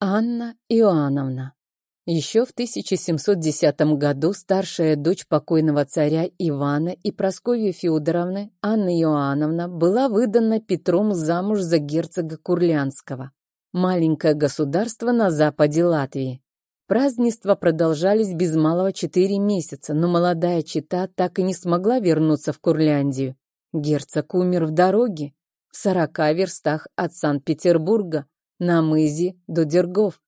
Анна Иоанновна. Еще в 1710 году старшая дочь покойного царя Ивана и Прасковья Федоровны, Анна Иоанновна, была выдана Петром замуж за герцога Курлянского. Маленькое государство на западе Латвии. Празднества продолжались без малого четыре месяца, но молодая чита так и не смогла вернуться в Курляндию. Герцог умер в дороге, в сорока верстах от Санкт-Петербурга, на мызе до Дергов.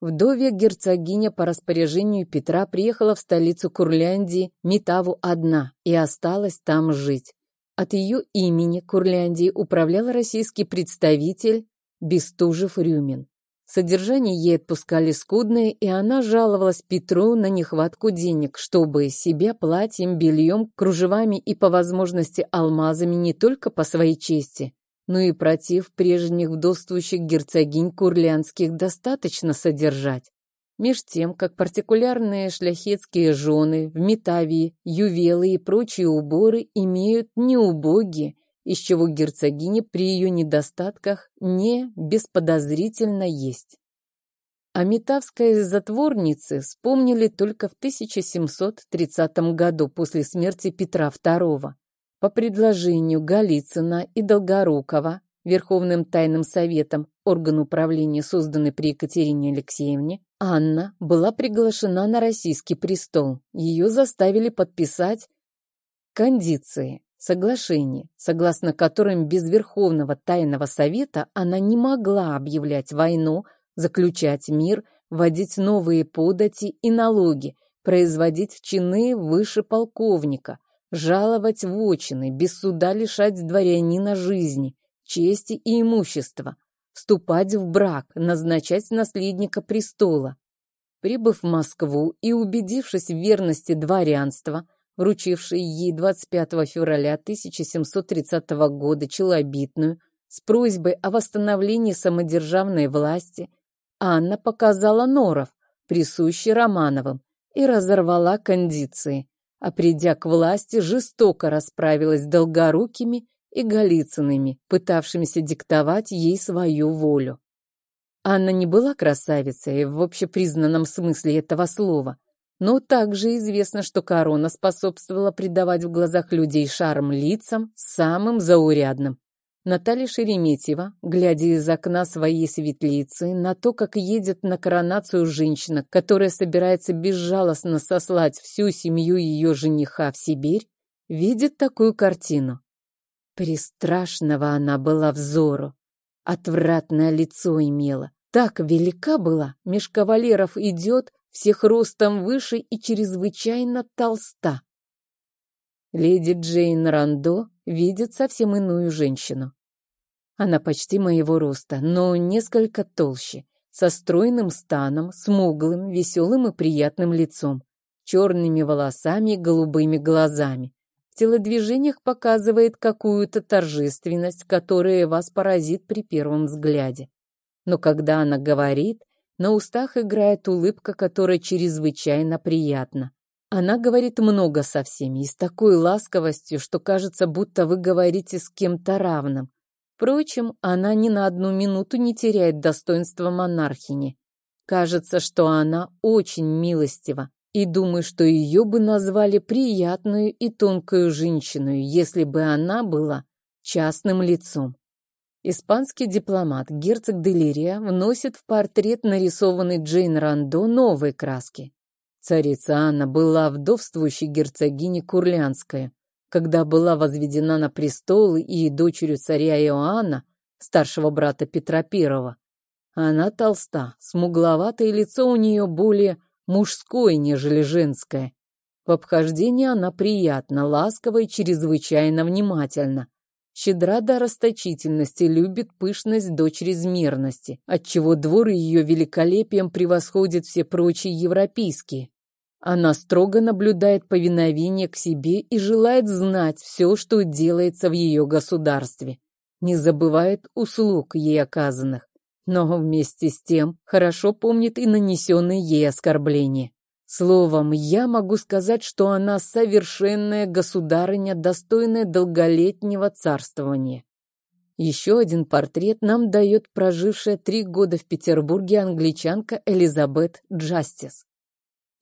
Вдовья герцогиня по распоряжению Петра приехала в столицу Курляндии, Метаву одна, и осталась там жить. От ее имени Курляндии управлял российский представитель Бестужев-Рюмин. Содержание ей отпускали скудное, и она жаловалась Петру на нехватку денег, чтобы себя платьем, бельем, кружевами и, по возможности, алмазами не только по своей чести, но и против прежних вдовствующих герцогинь курлянских достаточно содержать. Меж тем, как партикулярные шляхетские жены в Метавии, ювелы и прочие уборы имеют неубогие, из чего герцогиня при ее недостатках не бесподозрительно есть. О метавской затворнице вспомнили только в 1730 году после смерти Петра II. По предложению Голицына и Долгорукова Верховным тайным советом, орган управления, созданный при Екатерине Алексеевне, Анна была приглашена на российский престол. Ее заставили подписать кондиции, соглашение, согласно которым без Верховного тайного совета она не могла объявлять войну, заключать мир, вводить новые подати и налоги, производить чины выше полковника – жаловать в очины, без суда лишать дворянина жизни, чести и имущества, вступать в брак, назначать наследника престола. Прибыв в Москву и убедившись в верности дворянства, вручившей ей 25 февраля 1730 года челобитную с просьбой о восстановлении самодержавной власти, Анна показала норов, присущий Романовым, и разорвала кондиции, а придя к власти, жестоко расправилась с Долгорукими и Голицынами, пытавшимися диктовать ей свою волю. Анна не была красавицей в общепризнанном смысле этого слова, но также известно, что корона способствовала придавать в глазах людей шарм лицам самым заурядным. Наталья Шереметьева, глядя из окна своей светлицы на то, как едет на коронацию женщина, которая собирается безжалостно сослать всю семью ее жениха в Сибирь, видит такую картину. Пристрашного она была взору, отвратное лицо имела, так велика была, меж кавалеров идет, всех ростом выше и чрезвычайно толста. Леди Джейн Рандо видит совсем иную женщину. Она почти моего роста, но несколько толще, со стройным станом, смуглым, веселым и приятным лицом, черными волосами и голубыми глазами. В телодвижениях показывает какую-то торжественность, которая вас поразит при первом взгляде. Но когда она говорит, на устах играет улыбка, которая чрезвычайно приятна. Она говорит много со всеми и с такой ласковостью, что кажется, будто вы говорите с кем-то равным. Впрочем, она ни на одну минуту не теряет достоинства монархини. Кажется, что она очень милостива, и думаю, что ее бы назвали приятную и тонкую женщиной, если бы она была частным лицом. Испанский дипломат герцог Делирия вносит в портрет нарисованный Джейн Рандо новые краски. Царица Анна была вдовствующей герцогиней Курлянская, когда была возведена на престол и дочерью царя Иоанна, старшего брата Петра I. Она толста, смугловатое лицо у нее более мужское, нежели женское. В обхождении она приятна, ласкова и чрезвычайно внимательна. Щедра до расточительности, любит пышность до чрезмерности, отчего двор ее великолепием превосходит все прочие европейские. Она строго наблюдает повиновение к себе и желает знать все, что делается в ее государстве. Не забывает услуг ей оказанных, но вместе с тем хорошо помнит и нанесенные ей оскорбления. Словом, я могу сказать, что она совершенная государыня, достойная долголетнего царствования. Еще один портрет нам дает прожившая три года в Петербурге англичанка Элизабет Джастис.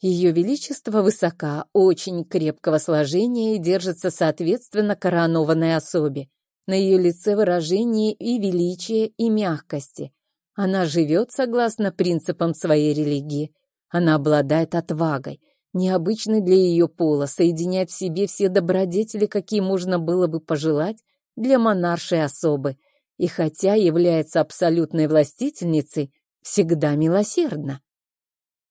Ее величество высока, очень крепкого сложения и держится соответственно коронованной особе. На ее лице выражение и величия, и мягкости. Она живет согласно принципам своей религии. Она обладает отвагой, необычной для ее пола, соединяет в себе все добродетели, какие можно было бы пожелать для монаршей особы, и хотя является абсолютной властительницей, всегда милосердна.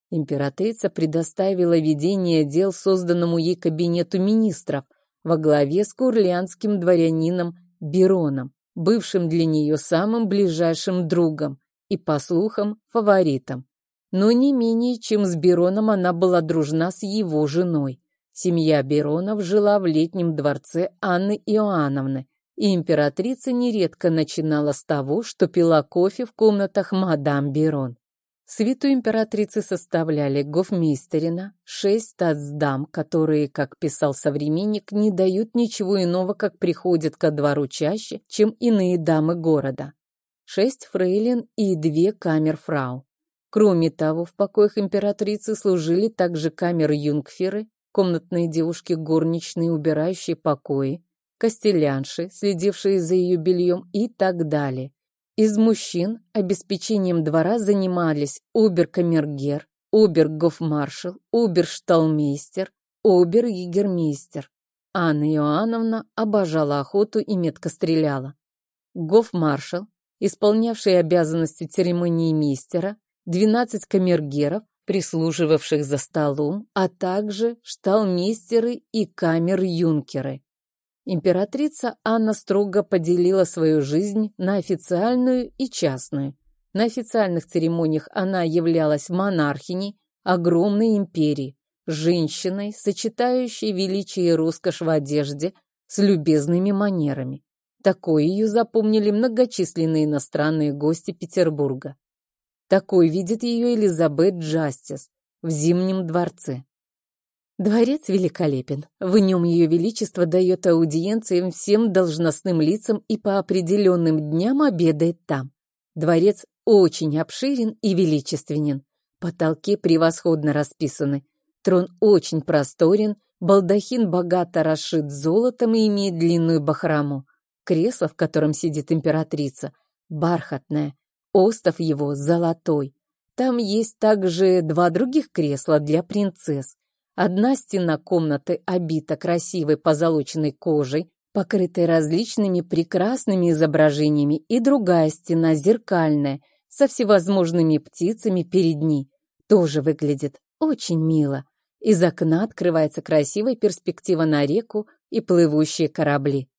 Императрица предоставила ведение дел созданному ей кабинету министров во главе с курлянским дворянином Бироном, бывшим для нее самым ближайшим другом и, по слухам, фаворитом. Но не менее, чем с Бироном она была дружна с его женой. Семья Биронов жила в летнем дворце Анны Иоанновны, и императрица нередко начинала с того, что пила кофе в комнатах мадам Бирон. Свиту императрицы составляли гофмейстерина, шесть статсдам, которые, как писал современник, не дают ничего иного, как приходят ко двору чаще, чем иные дамы города, шесть фрейлин и две камерфрау. Кроме того, в покоях императрицы служили также камер-юнгферы, комнатные девушки горничные, убирающие покои, костелянши, следившие за ее бельем и так далее. Из мужчин обеспечением двора занимались обер-камергер, обер-гофмаршал, обер-шталмейстер, обер-егермейстер. Анна Иоанновна обожала охоту и метко стреляла. Гофмаршал, исполнявший обязанности церемонии мейстера, 12 камергеров, прислуживавших за столом, а также шталмейстеры и камер-юнкеры. Императрица Анна строго поделила свою жизнь на официальную и частную. На официальных церемониях она являлась монархиней огромной империи, женщиной, сочетающей величие и роскошь в одежде с любезными манерами. Такой ее запомнили многочисленные иностранные гости Петербурга. Такой видит ее Элизабет Джастис в Зимнем дворце. Дворец великолепен. В нем Ее Величество дает аудиенции всем должностным лицам и по определенным дням обедает там. Дворец очень обширен и величественен. Потолки превосходно расписаны. Трон очень просторен, балдахин богато расшит золотом и имеет длинную бахрому. Кресло, в котором сидит императрица, бархатное, остов его золотой. Там есть также два других кресла для принцесс. Одна стена комнаты обита красивой позолоченной кожей, покрытой различными прекрасными изображениями, и другая стена зеркальная, со всевозможными птицами перед ней. Тоже выглядит очень мило. Из окна открывается красивая перспектива на реку и плывущие корабли.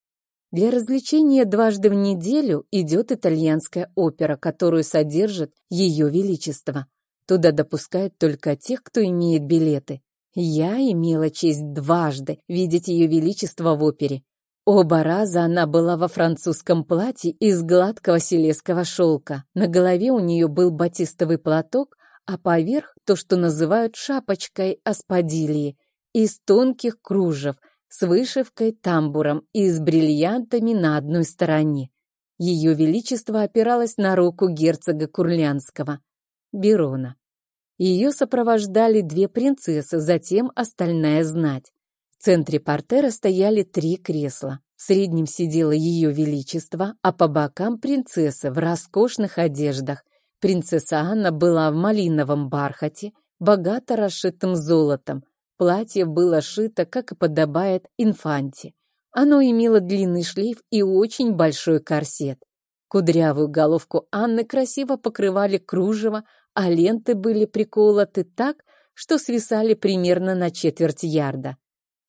Для развлечения дважды в неделю идет итальянская опера, которую содержит Ее Величество. Туда допускают только тех, кто имеет билеты. Я имела честь дважды видеть ее величество в опере. Оба раза она была во французском платье из гладкого селесского шелка. На голове у нее был батистовый платок, а поверх то, что называют шапочкой аспадилии, из тонких кружев, с вышивкой тамбуром и с бриллиантами на одной стороне. Ее величество опиралось на руку герцога Курлянского, Берона. Ее сопровождали две принцессы, затем остальная знать. В центре портера стояли три кресла. В среднем сидело ее величество, а по бокам принцессы в роскошных одеждах. Принцесса Анна была в малиновом бархате, богато расшитым золотом. Платье было шито, как и подобает инфанте. Оно имело длинный шлейф и очень большой корсет. Кудрявую головку Анны красиво покрывали кружево, а ленты были приколоты так, что свисали примерно на четверть ярда.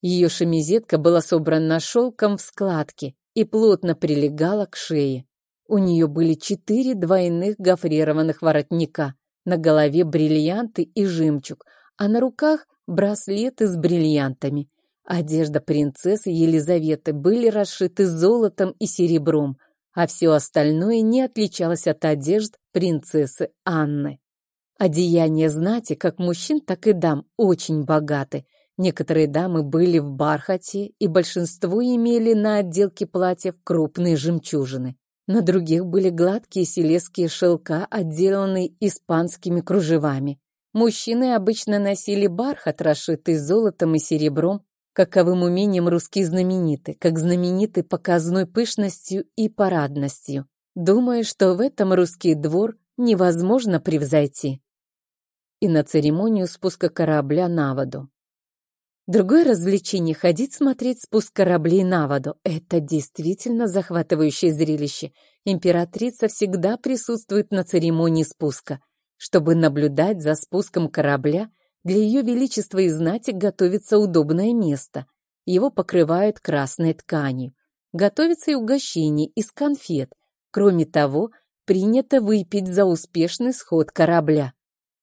Ее шемизетка была собрана шелком в складке и плотно прилегала к шее. У нее были четыре двойных гофрированных воротника, на голове бриллианты и жемчуг, а на руках браслеты с бриллиантами. Одежда принцессы Елизаветы были расшиты золотом и серебром, а все остальное не отличалось от одежд принцессы Анны. Одеяния знати, как мужчин, так и дам, очень богаты. Некоторые дамы были в бархате, и большинство имели на отделке платьев крупные жемчужины. На других были гладкие селезские шелка, отделанные испанскими кружевами. Мужчины обычно носили бархат, расшитый золотом и серебром, каковым умением русские знамениты, как знамениты показной пышностью и парадностью. Думаю, что в этом русский двор невозможно превзойти. И на церемонию спуска корабля на воду. Другое развлечение — ходить смотреть спуск кораблей на воду. Это действительно захватывающее зрелище. Императрица всегда присутствует на церемонии спуска. Чтобы наблюдать за спуском корабля, для ее величества и знати готовится удобное место. Его покрывают красной тканью. Готовится и угощение из конфет. Кроме того, принято выпить за успешный сход корабля.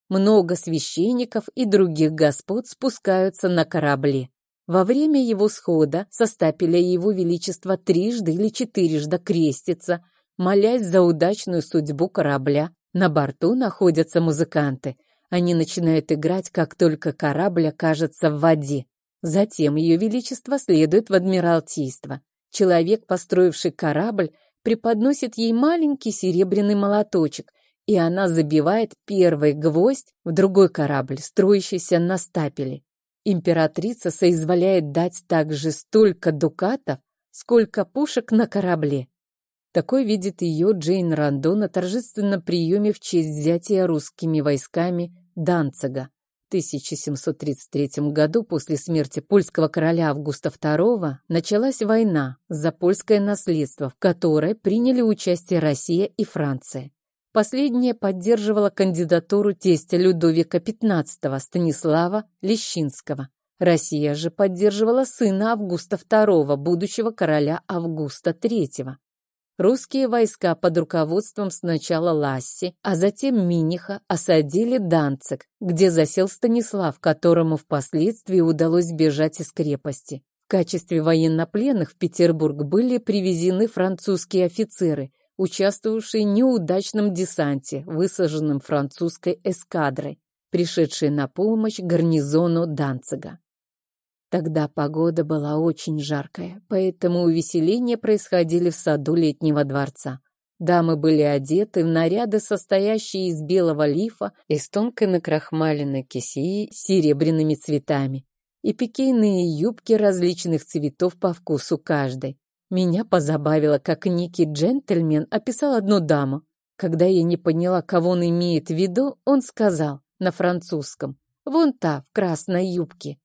Много священников и других господ спускаются на корабле. Во время его схода со стапеля его величества трижды или четырежды крестится, молясь за удачную судьбу корабля. На борту находятся музыканты. Они начинают играть, как только корабль окажется в воде. Затем ее величество следует в адмиралтейство. Человек, построивший корабль, преподносит ей маленький серебряный молоточек, и она забивает первый гвоздь в другой корабль, строящийся на стапеле. Императрица соизволяет дать также столько дукатов, сколько пушек на корабле. Такой видит ее Джейн Рандо на торжественном приеме в честь взятия русскими войсками Данцига. В 1733 году после смерти польского короля Августа II началась война за польское наследство, в которой приняли участие Россия и Франция. Последняя поддерживала кандидатуру тестя Людовика XV Станислава Лещинского. Россия же поддерживала сына Августа II, будущего короля Августа III. Русские войска под руководством сначала Ласси, а затем Миниха осадили Данцик, где засел Станислав, которому впоследствии удалось бежать из крепости. В качестве военнопленных в Петербург были привезены французские офицеры – участвовавший в неудачном десанте, высаженном французской эскадрой, пришедшей на помощь гарнизону Данцига. Тогда погода была очень жаркая, поэтому увеселения происходили в саду летнего дворца. Дамы были одеты в наряды, состоящие из белого лифа и с тонкой накрахмаленной кисеей с серебряными цветами, и пикейные юбки различных цветов по вкусу каждой. Меня позабавило, как некий джентльмен описал одну даму. Когда я не поняла, кого он имеет в виду, он сказал на французском «Вон та, в красной юбке».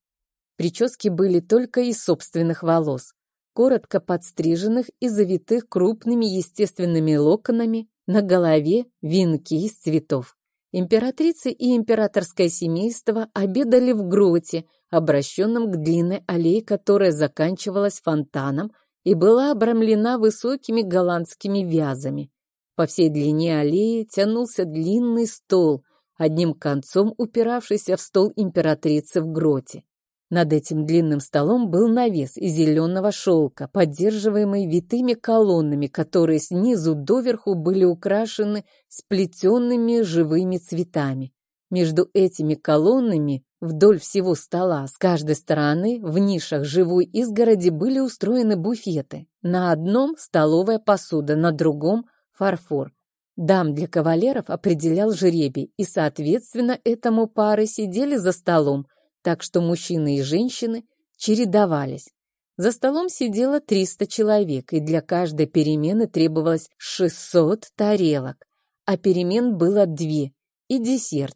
Прически были только из собственных волос, коротко подстриженных и завитых крупными естественными локонами, на голове венки из цветов. Императрица и императорское семейство обедали в гроте, обращенном к длинной аллее, которая заканчивалась фонтаном, и была обрамлена высокими голландскими вязами. По всей длине аллеи тянулся длинный стол, одним концом упиравшийся в стол императрицы в гроте. Над этим длинным столом был навес из зеленого шелка, поддерживаемый витыми колоннами, которые снизу доверху были украшены сплетенными живыми цветами. Между этими колоннами Вдоль всего стола с каждой стороны в нишах живой изгороди были устроены буфеты. На одном столовая посуда, на другом фарфор. Дам для кавалеров определял жребий, и, соответственно, этому пары сидели за столом, так что мужчины и женщины чередовались. За столом сидело 300 человек, и для каждой перемены требовалось 600 тарелок, а перемен было две и десерт.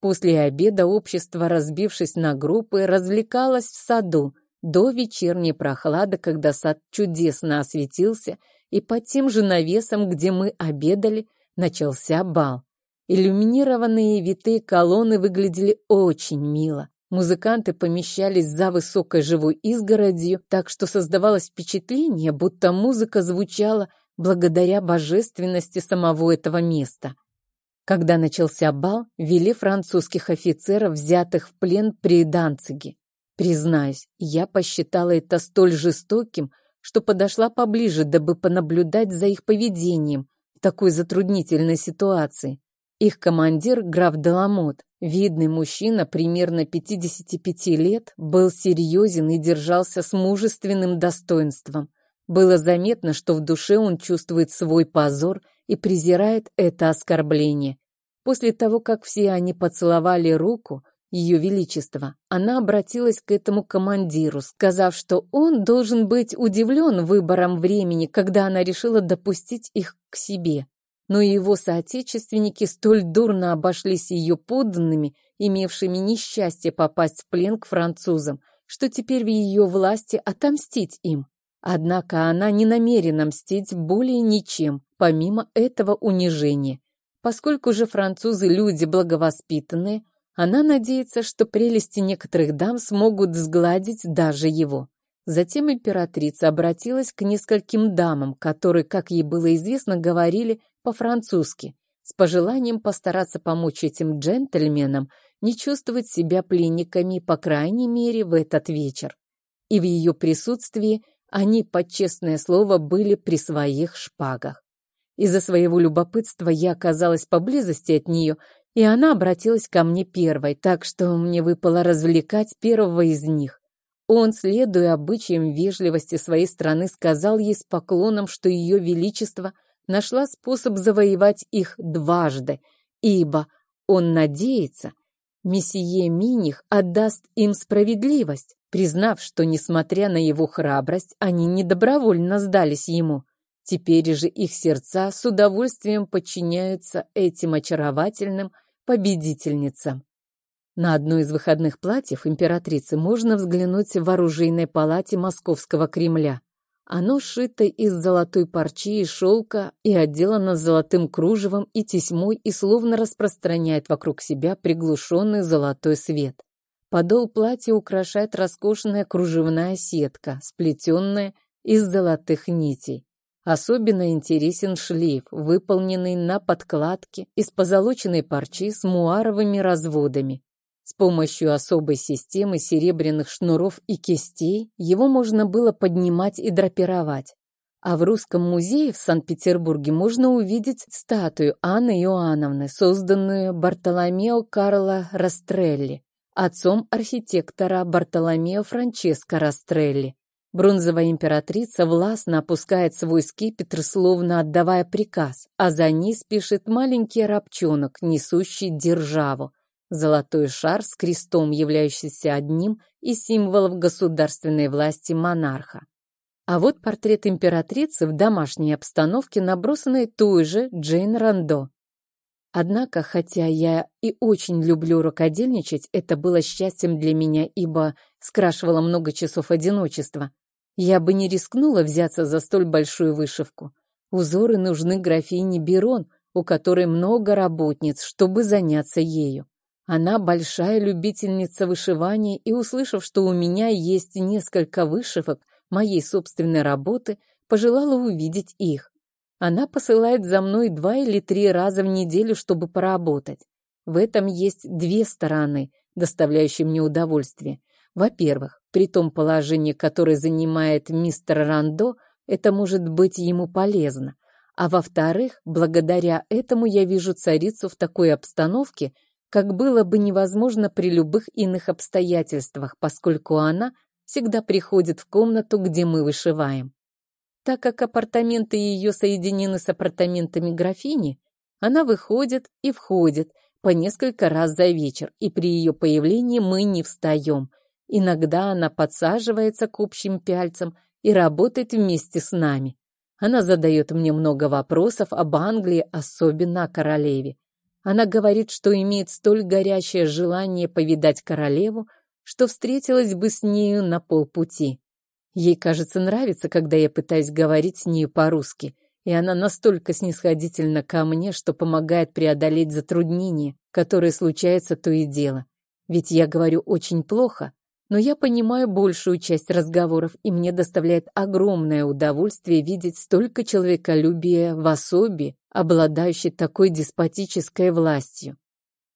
После обеда общество, разбившись на группы, развлекалось в саду до вечерней прохлады, когда сад чудесно осветился, и под тем же навесом, где мы обедали, начался бал. Иллюминированные витые колонны выглядели очень мило. Музыканты помещались за высокой живой изгородью, так что создавалось впечатление, будто музыка звучала благодаря божественности самого этого места. Когда начался бал, вели французских офицеров, взятых в плен при Данциге. Признаюсь, я посчитала это столь жестоким, что подошла поближе, дабы понаблюдать за их поведением в такой затруднительной ситуации. Их командир, граф Деламот, видный мужчина примерно 55 лет, был серьезен и держался с мужественным достоинством. Было заметно, что в душе он чувствует свой позор и презирает это оскорбление. После того, как все они поцеловали руку, ее Величество, она обратилась к этому командиру, сказав, что он должен быть удивлен выбором времени, когда она решила допустить их к себе. Но его соотечественники столь дурно обошлись ее подданными, имевшими несчастье попасть в плен к французам, что теперь в ее власти отомстить им. Однако она не намерена мстить более ничем, помимо этого унижения. Поскольку же французы люди благовоспитанные, она надеется, что прелести некоторых дам смогут сгладить даже его. Затем императрица обратилась к нескольким дамам, которые, как ей было известно, говорили по-французски, с пожеланием постараться помочь этим джентльменам не чувствовать себя пленниками, по крайней мере, в этот вечер. И в ее присутствии они, под честное слово, были при своих шпагах. Из-за своего любопытства я оказалась поблизости от нее и она обратилась ко мне первой, так что мне выпало развлекать первого из них. Он, следуя обычаям вежливости своей страны, сказал ей с поклоном, что ее величество нашла способ завоевать их дважды, ибо он надеется, месье Миних отдаст им справедливость, признав, что, несмотря на его храбрость, они недобровольно сдались ему. Теперь же их сердца с удовольствием подчиняются этим очаровательным победительница. На одно из выходных платьев императрицы можно взглянуть в оружейной палате Московского Кремля. Оно сшито из золотой парчи и шелка и отделано золотым кружевом и тесьмой и словно распространяет вокруг себя приглушенный золотой свет. Подол платья украшает роскошная кружевная сетка, сплетенная из золотых нитей. Особенно интересен шлейф, выполненный на подкладке из позолоченной парчи с муаровыми разводами. С помощью особой системы серебряных шнуров и кистей его можно было поднимать и драпировать. А в Русском музее в Санкт-Петербурге можно увидеть статую Анны Иоанновны, созданную Бартоломео Карло Растрелли, отцом архитектора Бартоломео Франческо Растрелли. Бронзовая императрица властно опускает свой скипетр, словно отдавая приказ, а за ней спешит маленький рабчонок, несущий державу. Золотой шар с крестом, являющийся одним из символов государственной власти монарха. А вот портрет императрицы в домашней обстановке, набросанный той же Джейн Рандо. Однако, хотя я и очень люблю рукодельничать, это было счастьем для меня, ибо скрашивало много часов одиночества. Я бы не рискнула взяться за столь большую вышивку. Узоры нужны графине Берон, у которой много работниц, чтобы заняться ею. Она большая любительница вышивания, и, услышав, что у меня есть несколько вышивок моей собственной работы, пожелала увидеть их. Она посылает за мной два или три раза в неделю, чтобы поработать. В этом есть две стороны, доставляющие мне удовольствие. Во-первых, при том положении, которое занимает мистер Рандо, это может быть ему полезно. А во-вторых, благодаря этому я вижу царицу в такой обстановке, как было бы невозможно при любых иных обстоятельствах, поскольку она всегда приходит в комнату, где мы вышиваем. Так как апартаменты ее соединены с апартаментами графини, она выходит и входит по несколько раз за вечер, и при ее появлении мы не встаем – Иногда она подсаживается к общим пяльцам и работает вместе с нами. Она задает мне много вопросов об Англии, особенно о королеве. Она говорит, что имеет столь горячее желание повидать королеву, что встретилась бы с нею на полпути. Ей, кажется, нравится, когда я пытаюсь говорить с нею по-русски, и она настолько снисходительна ко мне, что помогает преодолеть затруднения, которые случаются то и дело. Ведь я говорю очень плохо, но я понимаю большую часть разговоров, и мне доставляет огромное удовольствие видеть столько человеколюбия в особе, обладающей такой деспотической властью.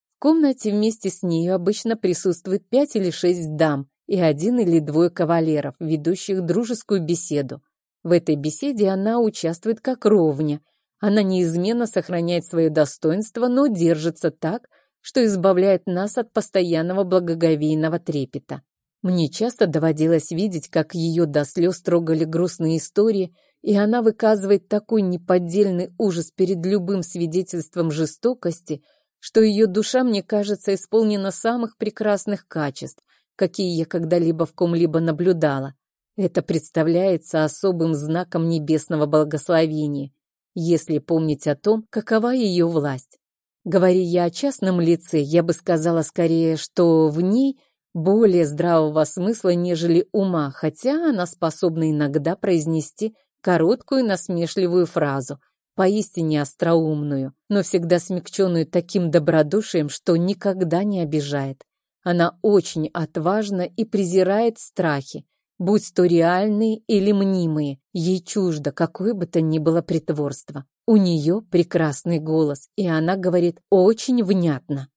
В комнате вместе с нею обычно присутствует пять или шесть дам и один или двое кавалеров, ведущих дружескую беседу. В этой беседе она участвует как ровня. Она неизменно сохраняет свое достоинство, но держится так, что избавляет нас от постоянного благоговейного трепета. Мне часто доводилось видеть, как ее до слез трогали грустные истории, и она выказывает такой неподдельный ужас перед любым свидетельством жестокости, что ее душа, мне кажется, исполнена самых прекрасных качеств, какие я когда-либо в ком-либо наблюдала. Это представляется особым знаком небесного благословения, если помнить о том, какова ее власть. Говоря я о частном лице, я бы сказала скорее, что в ней более здравого смысла, нежели ума, хотя она способна иногда произнести короткую насмешливую фразу, поистине остроумную, но всегда смягченную таким добродушием, что никогда не обижает. Она очень отважна и презирает страхи, будь то реальные или мнимые, ей чуждо какое бы то ни было притворство. У нее прекрасный голос, и она говорит очень внятно.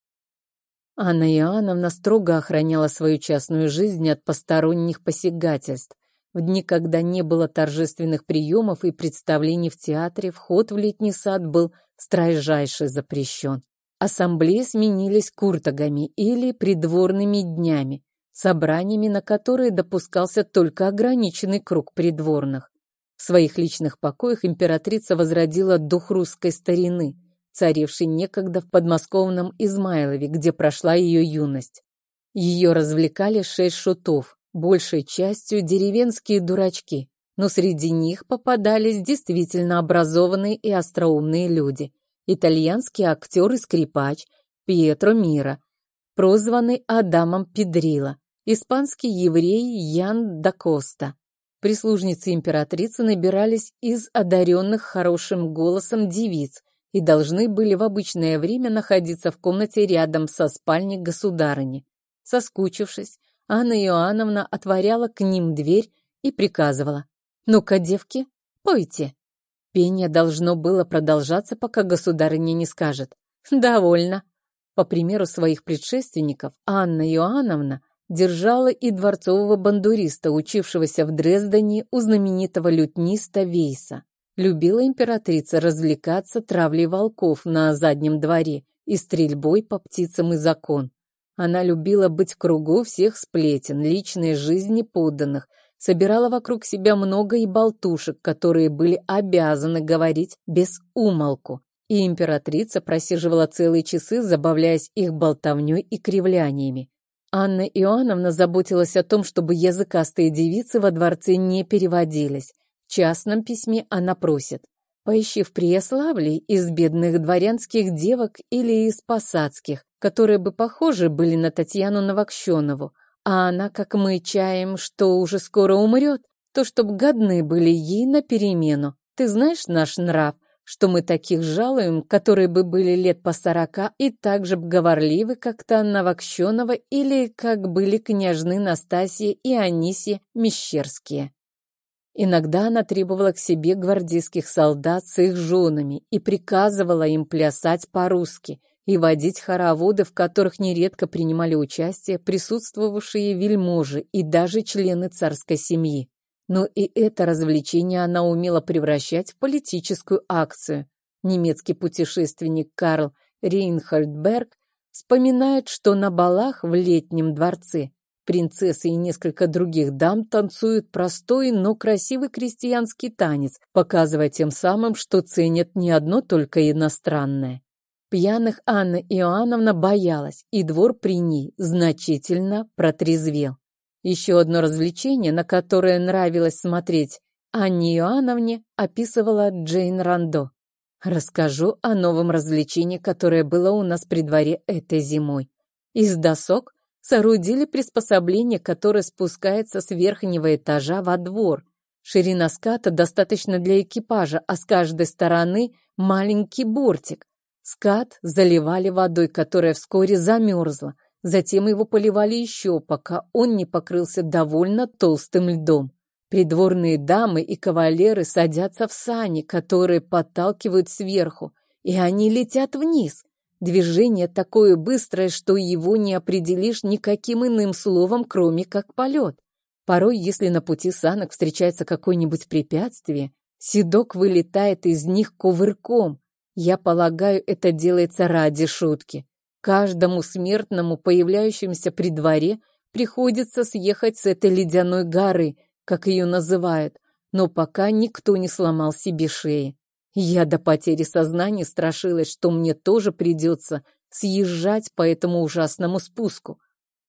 Анна Иоанновна строго охраняла свою частную жизнь от посторонних посягательств. В дни, когда не было торжественных приемов и представлений в театре, вход в летний сад был строжайше запрещен. Ассамблеи сменились куртагами или придворными днями, собраниями, на которые допускался только ограниченный круг придворных. В своих личных покоях императрица возродила дух русской старины, царивший некогда в подмосковном Измайлове, где прошла ее юность. Ее развлекали шесть шутов, большей частью деревенские дурачки, но среди них попадались действительно образованные и остроумные люди – итальянский актер и скрипач Пьетро Мира, прозванный Адамом Педрило, испанский еврей Ян да Коста. Прислужницы императрицы набирались из одаренных хорошим голосом девиц и должны были в обычное время находиться в комнате рядом со спальней государыни. Соскучившись, Анна Иоанновна отворяла к ним дверь и приказывала «Ну-ка, девки, пойте». Пение должно было продолжаться, пока государыня не скажет «довольно». По примеру своих предшественников, Анна Иоанновна держала и дворцового бандуриста, учившегося в Дрездене у знаменитого лютниста Вейса. Любила императрица развлекаться травлей волков на заднем дворе и стрельбой по птицам из окон. Она любила быть кругу всех сплетен, личной жизни подданных – собирала вокруг себя много и болтушек, которые были обязаны говорить без умолку, и императрица просиживала целые часы, забавляясь их болтовней и кривляниями. Анна Иоанновна заботилась о том, чтобы языкастые девицы во дворце не переводились. Частном письме она просит «Поищи в Преяславле из бедных дворянских девок или из посадских, которые бы похожи были на Татьяну Новокщенову, а она, как мы чаем, что уже скоро умрет, то чтоб годны были ей на перемену. Ты знаешь наш нрав, что мы таких жалуем, которые бы были лет по сорока и так же говорливы, как та Новокщенова или как были княжны Настасья и Анисия Мещерские. Иногда она требовала к себе гвардейских солдат с их женами и приказывала им плясать по-русски – и водить хороводы, в которых нередко принимали участие присутствовавшие вельможи и даже члены царской семьи. Но и это развлечение она умела превращать в политическую акцию. Немецкий путешественник Карл Рейнхольдберг вспоминает, что на балах в летнем дворце принцессы и несколько других дам танцуют простой, но красивый крестьянский танец, показывая тем самым, что ценят не одно только иностранное. Пьяных Анна Иоанновна боялась, и двор при ней значительно протрезвел. Еще одно развлечение, на которое нравилось смотреть Анне Иоанновне, описывала Джейн Рандо. Расскажу о новом развлечении, которое было у нас при дворе этой зимой. Из досок соорудили приспособление, которое спускается с верхнего этажа во двор. Ширина ската достаточно для экипажа, а с каждой стороны маленький бортик. Скат заливали водой, которая вскоре замерзла. Затем его поливали еще, пока он не покрылся довольно толстым льдом. Придворные дамы и кавалеры садятся в сани, которые подталкивают сверху, и они летят вниз. Движение такое быстрое, что его не определишь никаким иным словом, кроме как полет. Порой, если на пути санок встречается какое-нибудь препятствие, седок вылетает из них кувырком, я полагаю, это делается ради шутки. Каждому смертному, появляющемуся при дворе, Приходится съехать с этой ледяной горы, как ее называют, но пока никто не сломал себе шеи. Я до потери сознания страшилась, что мне тоже придется съезжать по этому ужасному спуску.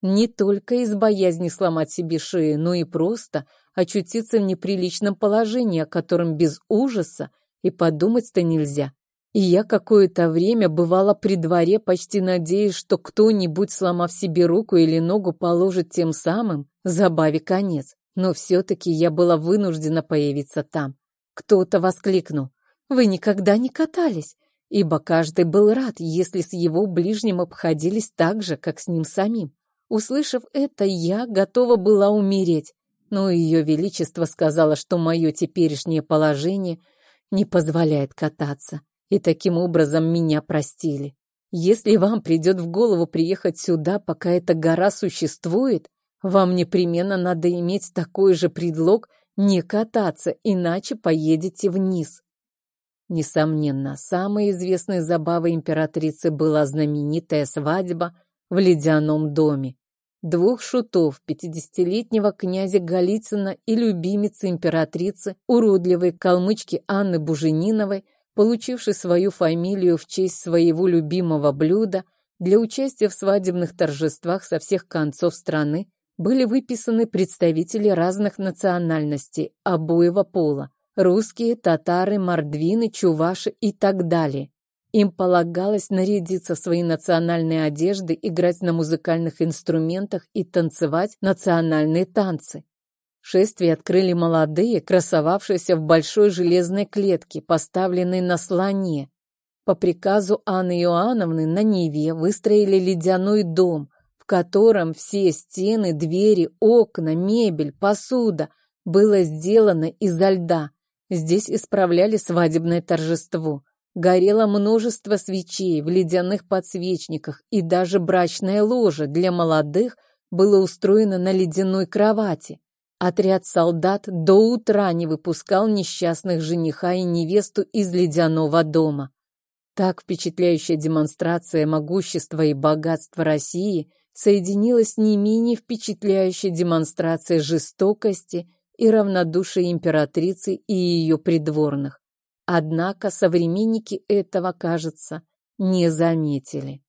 Не только из боязни сломать себе шею, но и просто очутиться в неприличном положении, о котором без ужаса и подумать-то нельзя. И я какое-то время бывала при дворе, почти надеясь, что кто-нибудь, сломав себе руку или ногу, положит тем самым забаве конец. Но все-таки я была вынуждена появиться там. Кто-то воскликнул. «Вы никогда не катались?» Ибо каждый был рад, если с его ближним обходились так же, как с ним самим. Услышав это, я готова была умереть. Но ее величество сказала, что мое теперешнее положение не позволяет кататься и таким образом меня простили. Если вам придет в голову приехать сюда, пока эта гора существует, вам непременно надо иметь такой же предлог не кататься, иначе поедете вниз. Несомненно, самой известной забавой императрицы была знаменитая свадьба в ледяном доме. Двух шутов, пятидесятилетнего князя Голицына и любимицы императрицы, уродливой калмычки Анны Бужениновой, получивший свою фамилию в честь своего любимого блюда, для участия в свадебных торжествах со всех концов страны были выписаны представители разных национальностей обоего пола – русские, татары, мордвины, чуваши и так далее. Им полагалось нарядиться в свои национальные одежды, играть на музыкальных инструментах и танцевать национальные танцы. Шествие открыли молодые, красовавшиеся в большой железной клетке, поставленной на слоне. По приказу Анны Иоанновны на Неве выстроили ледяной дом, в котором все стены, двери, окна, мебель, посуда было сделано изо льда. Здесь исправляли свадебное торжество. Горело множество свечей в ледяных подсвечниках, и даже брачное ложе для молодых было устроено на ледяной кровати. Отряд солдат до утра не выпускал несчастных жениха и невесту из ледяного дома. Так впечатляющая демонстрация могущества и богатства России соединилась с не менее впечатляющей демонстрацией жестокости и равнодушия императрицы и ее придворных. Однако современники этого, кажется, не заметили.